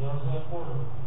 Yo soy puro.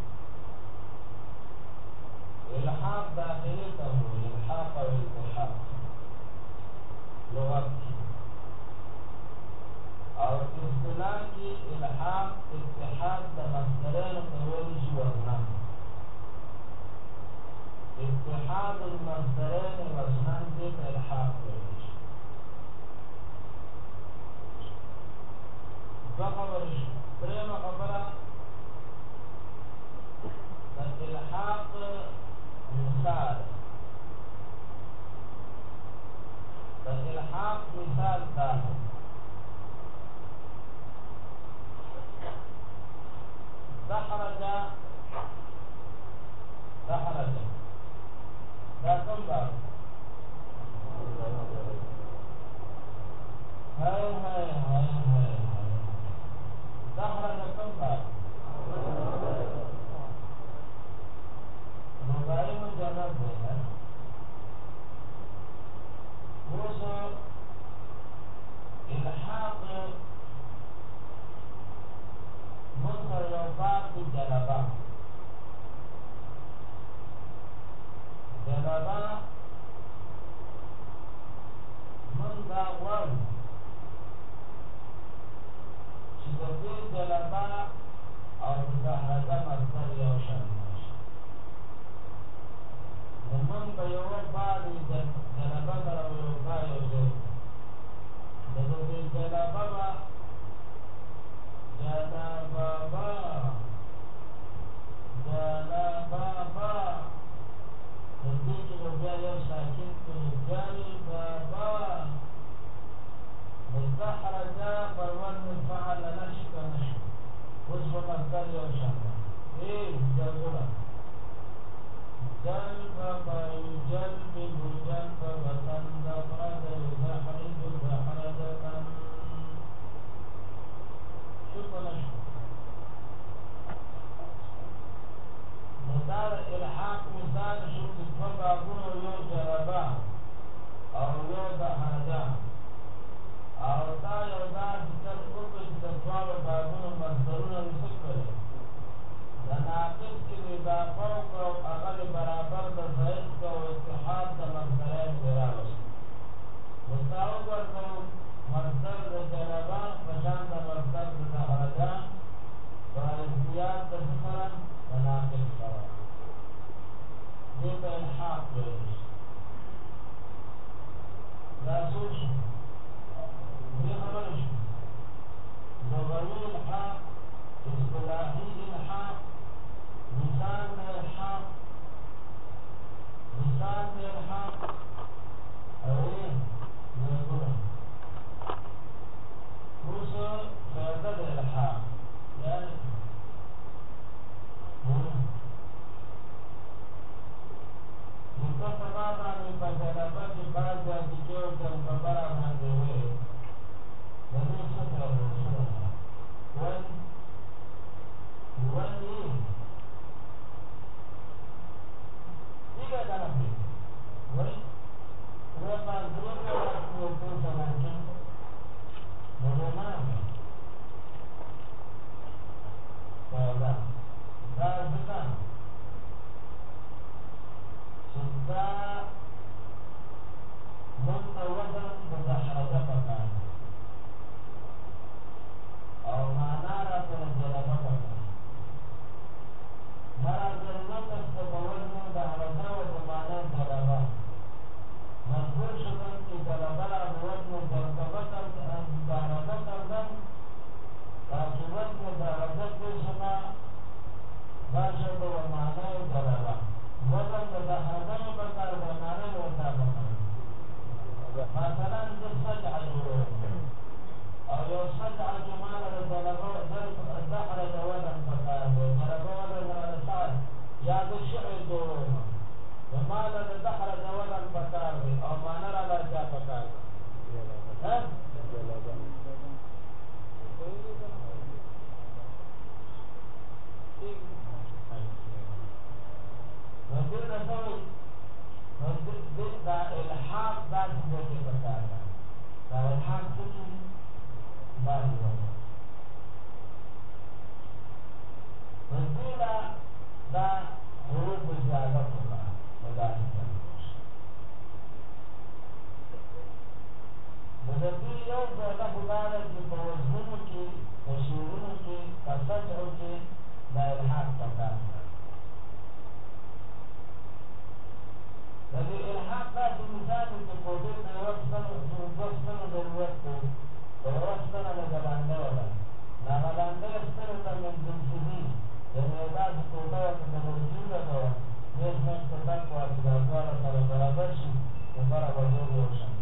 د خلکو او د ازوالو سره برابر شي نو برابر جوړ یو شم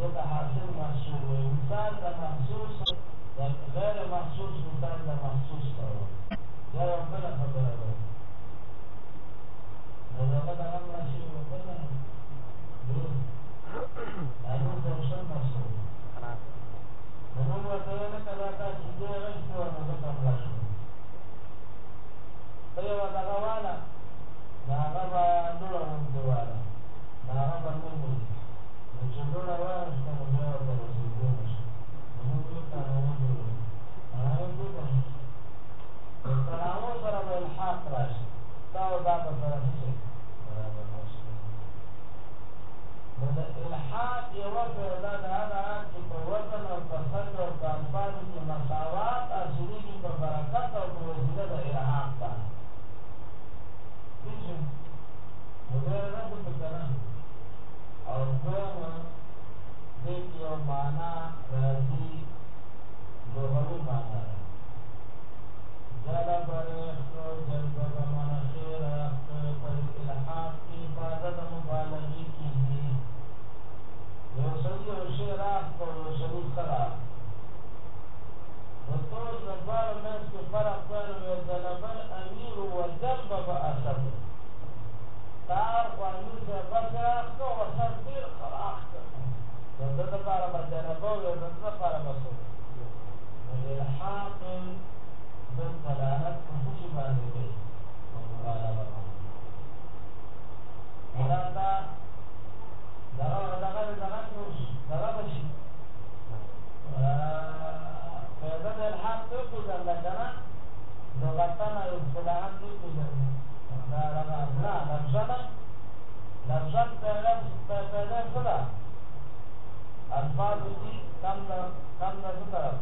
دې ته حاصل محصول وایي مثال د محصول سره غیر محصول مثال د محصول سره دا یو بله خبره ده نو دغه د هم راشي یو بله معلوم ده شم محصول نو موږ ورته ویل که دا تاسو دې راشي ورنه زه هم راشم ته یوه دغه واله هغه به لوړه ونډواله هغه به کوم نو چې لوړه واخېسته نو بیا ورته رسېدو غتنا نو غتنا یو صلاحان نو کوزنه دا رغا نه لفظنا لفظن ته لفظ ته پیدا شلا الفاظ دي کم نه کم نه څه طرف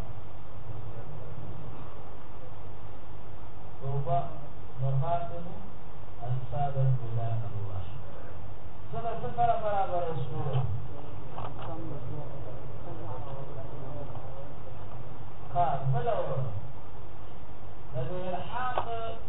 توبه مرماتن انصاب البلاء الله سره سره برابر رسول خا بلور لأنه الحاق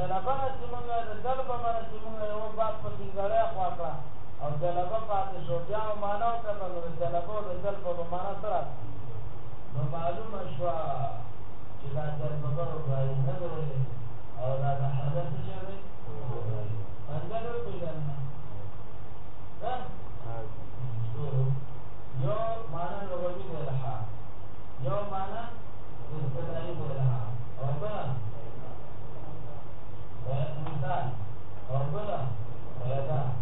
جلبنه چې مونږه د دلبه منه چې مونږه یو باب په سنګړی خوا کړه او جلبه پاتې شو بیا مو معنا وکړله نو د جلبه او د دلبه په معنا سره نو معلومه شوه چې دا جلبه ربایي نه درولې او دا د حدث څه دی بنده نه پېژنه یو معنا لغوي دی یو معنا ربنا ولنا